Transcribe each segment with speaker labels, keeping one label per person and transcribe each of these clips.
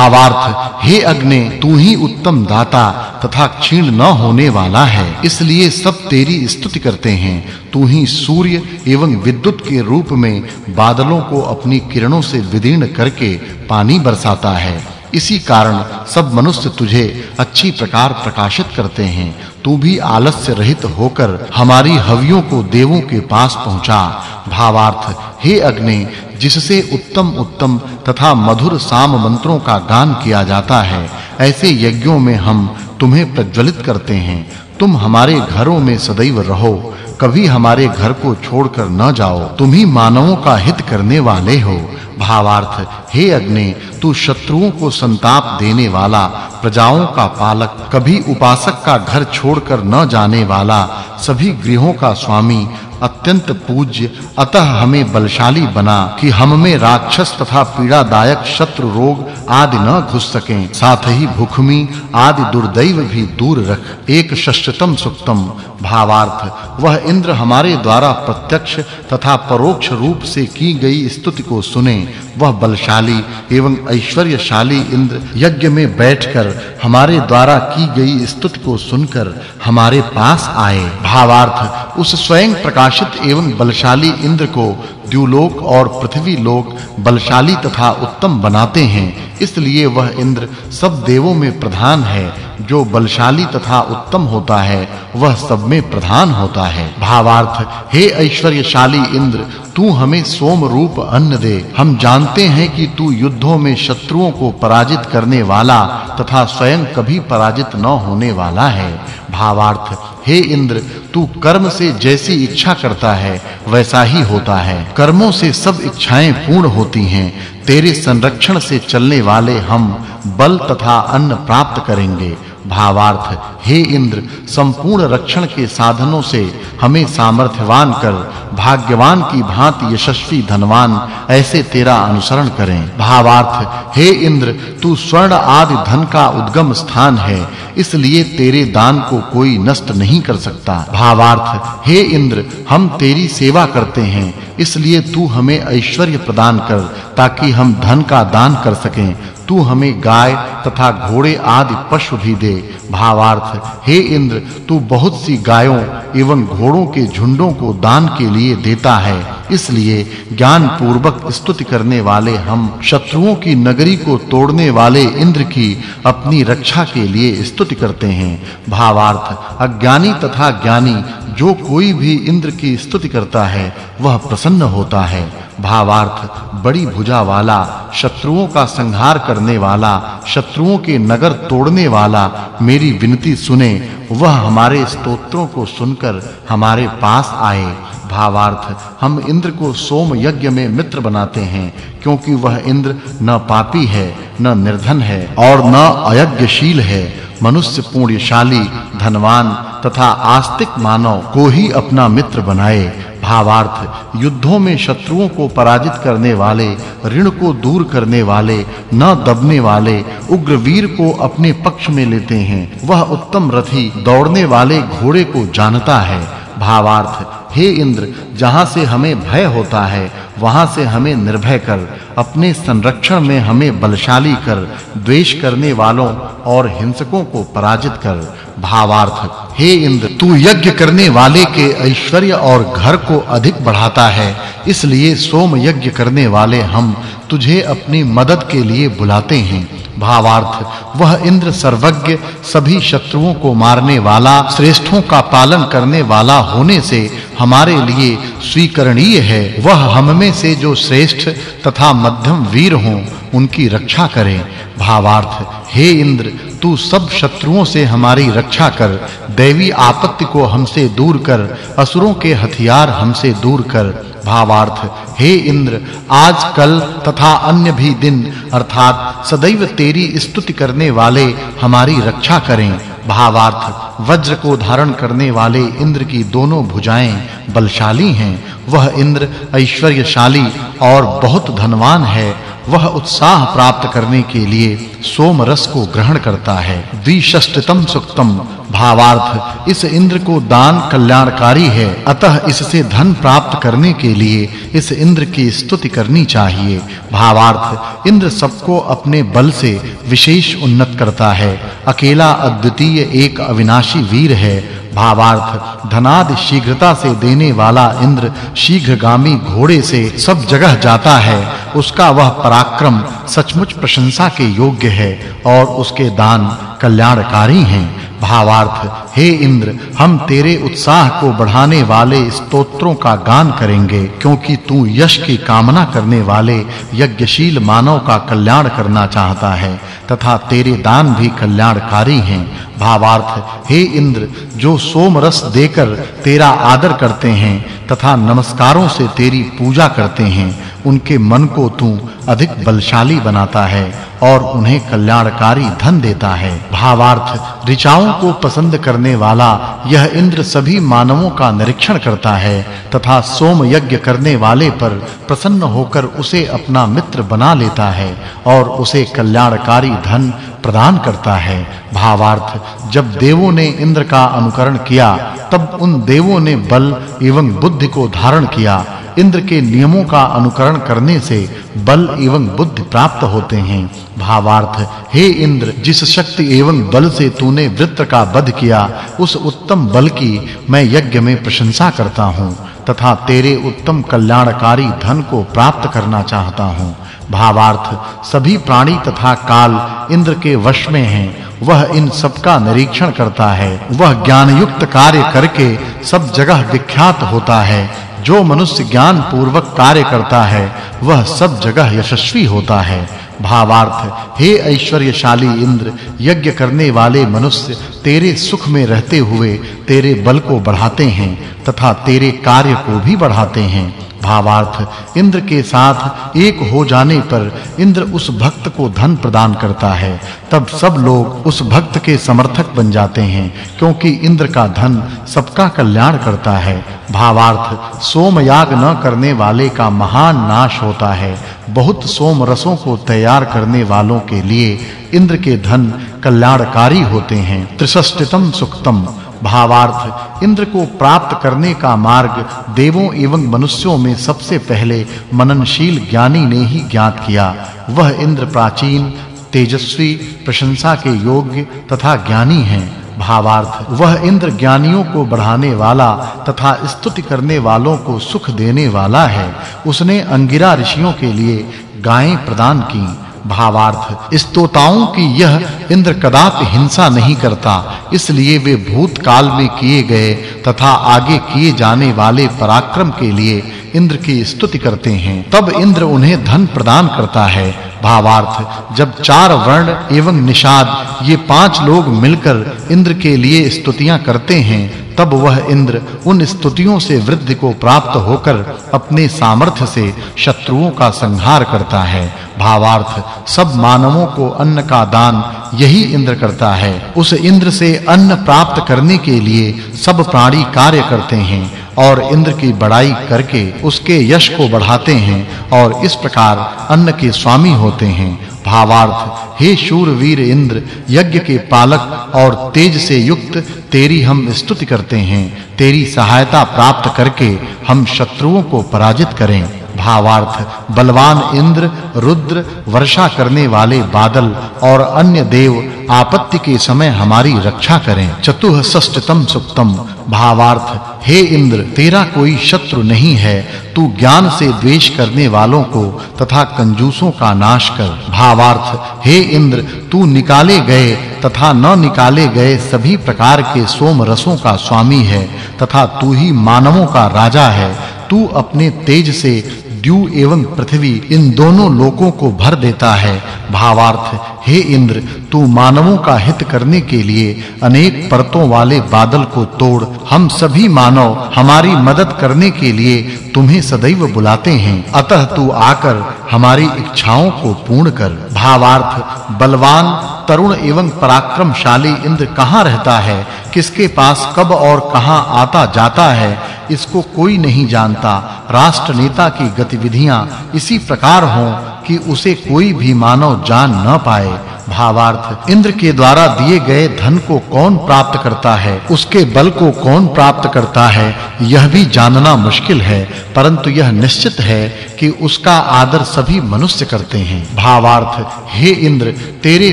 Speaker 1: भावार्थ हे अग्नि, तू ही उत्तम दाता तथा क्षीण न होने वाला है। इसलिए सब तेरी स्तुति करते हैं। तू ही सूर्य एवं विद्युत के रूप में बादलों को अपनी किरणों से विदीर्ण करके पानी बरसाता है। इसी कारण सब मनुष्य तुझे अच्छी प्रकार प्रकाशित करते हैं। तू भी आलस्य रहित होकर हमारी हवियों को देवों के पास पहुँचा। भावार्थ, हे अग्नि जिससे उत्तम उत्तम तथा मधुर साम मंत्रों का गान किया जाता है, ऐसे यज्ञों में हम तुम्हें प्रज्वलित करते हैं। तुम हमारे घरों में सदैव रहो, कभी हमारे घर को छोड़कर न जाओ। तुम ही मानवों का हित करने वाले हो। भावार्थ, हे अग्नि, तू शत्रुओं को संताप देने वाला, प्रजाओं का पालक, कभी उपासक का घर छोड़कर न जाने वाला, सभी गृहों का स्वामी, अत्यंत पूज्य, अतः हमें बलशाली बना कि हम में राक्षस तथा पीड़ादायक शत्रु रोग आदि न घुस सकें। साथ ही भूखमी आदि दुर्दैव भी दूर रख, एक षष्ठतम सुक्तम। भावार्थ, वह इंद्र हमारे द्वारा प्रत्यक्ष तथा परोक्ष रूप से की गई स्तुति को सुने वह बलशाली एवं ऐश्वर्यशाली इंद्र यज्ञ में बैठकर हमारे द्वारा की गई स्तुति को सुनकर हमारे पास आए। भावार्थ, उस स्वयं प्रकाशित एवं बलशाली इंद्र को द्युलोक और पृथ्वी लोक बलशाली तथा उत्तम बनाते हैं, इसलिए वह इंद्र सब देवों में प्रधान है। जो बलशाली तथा उत्तम होता है, वह सब में प्रधान होता है। भावार्थ, हे ऐश्वर्यशाली इंद्र, तू हमें सोम रूप अन्न दे। हम जानते हैं कि तू युद्धों में शत्रुओं को पराजित करने वाला तथा स्वयं कभी पराजित न होने वाला है। भावार्थ, हे इंद्र, तू कर्म से जैसी इच्छा करता है, वैसा ही होता है। कर्मों से सब इच्छाएँ पूर्ण होती हैं। तेरे संरक्षण से चलने वाले हम बल तथा अन्न प्राप्त करेंगे। भावार्थ, हे इंद्र, संपूर्ण रक्षण के साधनों से हमें सामर्थ्यवान कर, भाग्यवान की भांति यशस्वी धनवान, ऐसे तेरा अनुसरण करें। भावार्थ, हे इंद्र, तू स्वर्ण आदि धन का उद्गम स्थान है, इसलिए तेरे दान को कोई नष्ट नहीं कर सकता। भावार्थ, हे इंद्र, हम तेरी सेवा करते हैं, इसलिए तू हमें ऐश्वर्य प्रदान कर, ताकि हम धन का दान कर सकें तू हमें गाय तथा घोड़े आदि पशु भी दे। भावार्थ, हे इंद्र, तू बहुत सी गायों एवं घोड़ों के झुंडों को दान के लिए देता है। इसलिए ज्ञान पूर्वक स्तुति करने वाले हम शत्रुओं की नगरी को तोड़ने वाले इंद्र की अपनी रक्षा के लिए स्तुति करते हैं। भावार्थ, अज्ञानी तथा ज्ञानी, जो कोई भी इंद्र की स्तुति करता है, वह प्रसन्न होता है। भावार्थ, बड़ी भुजा वाला, शत्रुओं का संहार करने वाला, शत्रुओं के नगर तोड़ने वाला, मेरी विनती सुने, वह हमारे स्तोत्रों को सुनकर हमारे पास आए। भावार्थ। हम इंद्र को सोम यज्ञ में मित्र बनाते हैं, क्योंकि वह इंद्र न पापी है, न निर्धन है, और न अयज्ञशील है। मनुष्य पुण्यशाली धनवान तथा आस्तिक मानव को ही अपना मित्र बनाए। भावार्थ, युद्धों में शत्रुओं को पराजित करने वाले, ऋण को दूर करने वाले, न दबने वाले, उग्रवीर को अपने पक्ष में लेते हैं। वह उत्तम रथी दौड़ने वाले घोड़े को जानता है। भावार्थ हे इंद्र, जहाँ से हमें भय होता है, वहाँ से हमें निर्भय कर। अपने संरक्षण में हमें बलशाली कर, द्वेष करने वालों और हिंसकों को पराजित कर। भावार्थ हे इंद्र, तू यज्ञ करने वाले के ऐश्वर्य और घर को अधिक बढ़ाता है। इसलिए सोम यज्ञ करने वाले हम तुझे अपनी मदद के लिए बुलाते हैं। भावार्थ। वह इंद्र सर्वज्ञ, सभी शत्रुओं को मारने वाला, श्रेष्ठों का पालन करने वाला होने से हमारे लिए स्वीकरणीय है। वह हम में से जो श्रेष्ठ तथा मध्यम वीर हों, उनकी रक्षा करें। भावार्थ, हे इंद्र, तू सब शत्रुओं से हमारी रक्षा कर। दैवी आपत्ति को हमसे दूर कर। असुरों के हथियार हमसे दूर कर। भावार्थ। हे इंद्र, आज, कल तथा अन्य भी दिन, अर्थात सदैव तेरी स्तुति करने वाले हमारी रक्षा करें। भावार्थ, वज्र को धारण करने वाले इंद्र की दोनों भुजाएँ बलशाली हैं वह इंद्र ऐश्वर्यशाली और बहुत धनवान है। वह उत्साह प्राप्त करने के लिए सोम रस को ग्रहण करता है। द्विषष्टतम सुक्तम। भावार्थ, इस इंद्र को दान कल्याणकारी है। अतः इससे धन प्राप्त करने के लिए इस इंद्र की स्तुति करनी चाहिए। भावार्थ, इंद्र सबको अपने बल से विशेष उन्नत करता है। अकेला अद्वितीय एक अविनाशी वीर है। भावार्थ, धनाद शीघ्रता से देने वाला इंद्र शीघ्रगामी घोड़े से सब जगह जाता है। उसका वह पराक्रम सचमुच प्रशंसा के योग्य है और उसके दान कल्याणकारी हैं। भावार्थ, हे इंद्र, हम तेरे उत्साह को बढ़ाने वाले स्तोत्रों का गान करेंगे, क्योंकि तू यश की कामना करने वाले यज्ञशील मानव का कल्याण करना चाहता है। तथा तेरे दान भी कल्याणकारी हैं। भावार्थ, हे इंद्र, जो सोम रस देकर तेरा आदर करते हैं तथा नमस्कारों से तेरी पूजा करते हैं। उनके मन को तू अधिक बलशाली बनाता है और उन्हें कल्याणकारी धन देता है। भावार्थ, ऋचाओं को पसंद करने वाला यह इंद्र सभी मानवों का निरीक्षण करता है तथा सोम यज्ञ करने वाले पर प्रसन्न होकर उसे अपना मित्र बना लेता है और उसे कल्याणकारी धन प्रदान करता है। भावार्थ, जब देवों ने इंद्र का अनुकरण किया तब उन देवों ने बल एवं बुद्धि को धारण किया। इंद्र के नियमों का अनुकरण करने से बल एवं बुद्धि प्राप्त होते हैं। भावार्थ, हे इंद्र, जिस शक्ति एवं बल से तूने वृत्र का वध किया, उस उत्तम बल की मैं यज्ञ में प्रशंसा करता हूँ, तथा तेरे उत्तम कल्याणकारी धन को प्राप्त करना चाहता हूँ। भावार्थ, सभी प्राणी तथा काल इंद्र के वश में हैं, वह इन सब का निरीक्षण करता है, वह ज्ञान युक्त कार्य करके सब जगह विख्यात होता है। जो मनुष्य ज्ञान पूर्वक कार्य करता है, वह सब जगह यशस्वी होता है। भावार्थ, हे ऐश्वर्यशाली इंद्र, यज्ञ करने वाले मनुष्य तेरे सुख में रहते हुए तेरे बल को बढ़ाते हैं तथा तेरे कार्य को भी बढ़ाते हैं। भावार्थ, इंद्र के साथ एक हो जाने पर इंद्र उस भक्त को धन प्रदान करता है। तब सब लोग उस भक्त के समर्थक बन जाते हैं, क्योंकि इंद्र का धन सबका कल्याण करता है। भावार्थ सोम याग न करने वाले का महान नाश होता है। बहुत सोम रसों को तैयार करने वालों के लिए इंद्र के धन कल्याणकारी होते हैं। त्रिसष्टितम सुक्तम। भावार्थ, इंद्र को प्राप्त करने का मार्ग देवों एवं मनुष्यों में सबसे पहले मननशील ज्ञानी ने ही ज्ञात किया। वह इंद्र प्राचीन, तेजस्वी, प्रशंसा के योग्य तथा ज्ञानी हैं। भावार्थ, वह इंद्र ज्ञानियों को बढ़ाने वाला तथा स्तुति करने वालों को सुख देने वाला है। उसने अंगिरा ऋषियों के लिए गायें प्रदान की। भावार्थ। स्तोताओं की यह इंद्र कदापि हिंसा नहीं करता। इसलिए वे भूतकाल में किए गए तथा आगे किए जाने वाले पराक्रम के लिए इंद्र की स्तुति करते हैं। तब इंद्र उन्हें धन प्रदान करता है। भावार्थ, जब चार वर्ण एवं निषाद, ये पाँच लोग मिलकर इंद्र के लिए स्तुतियाँ करते हैं तब वह इंद्र उन स्तुतियों से वृद्धि को प्राप्त होकर अपने सामर्थ्य से शत्रुओं का संहार करता है। भावार्थ, सब मानवों को अन्न का दान यही इंद्र करता है। उस इंद्र से अन्न प्राप्त करने के लिए सब प्राणी कार्य करते हैं और इंद्र की बड़ाई करके उसके यश को बढ़ाते हैं और इस प्रकार अन्न के स्वामी होते हैं। भावार्थ, हे शूरवीर इंद्र, यज्ञ के पालक और तेज से युक्त, तेरी हम स्तुति करते हैं, तेरी सहायता प्राप्त करके हम शत्रुओं को पराजित करें। भावार्थ, बलवान इंद्र, रुद्र, वर्षा करने वाले बादल और अन्य देव आपत्ति के समय हमारी रक्षा करें। चतुः षष्ठतम सुक्तम। भावार्थ, हे इंद्र, तेरा कोई शत्रु नहीं है। तू ज्ञान से द्वेष करने वालों को तथा कंजूसों का नाश कर। भावार्थ, हे इंद्र, तू निकाले गए तथा न निकाले गए सभी प्रकार के सोम रसों का स्वामी है तथा तू ही मानवों का राजा है। तू अपने तेज से द्यू एवं पृथ्वी इन दोनों लोकों को भर देता है। भावार्थ, हे इंद्र, तू मानवों का हित करने के लिए अनेक परतों वाले बादल को तोड़। हम सभी मानव हमारी मदद करने के लिए तुम्हें सदैव बुलाते हैं। अतः तू आकर हमारी इच्छाओं को पूर्ण कर। भावार्थ, बलवान, तरुण एवं पराक्रमशाली इंद्र कहाँ रहता है? किसके पास कब और कहाँ आता जाता है? इसको कोई नहीं जानता। राष्ट्र नेता की गतिविधियाँ इसी प्रकार हों कि उसे कोई भी मानव जान न पाए। भावार्थ, इंद्र के द्वारा दिए गए धन को कौन प्राप्त करता है? उसके बल को कौन प्राप्त करता है? यह भी जानना मुश्किल है, परंतु यह निश्चित है कि उसका आदर सभी मनुष्य करते हैं। भावार्थ, हे इंद्र, तेरे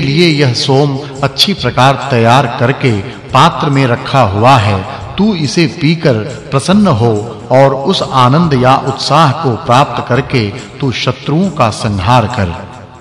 Speaker 1: लिए यह सोम अच्छी प्रकार तैयार करके पात्र में रखा हुआ है। तू इसे पीकर प्रसन्न हो और उस आनंद या उत्साह को प्राप्त करके तू शत्रुओं का संहार कर।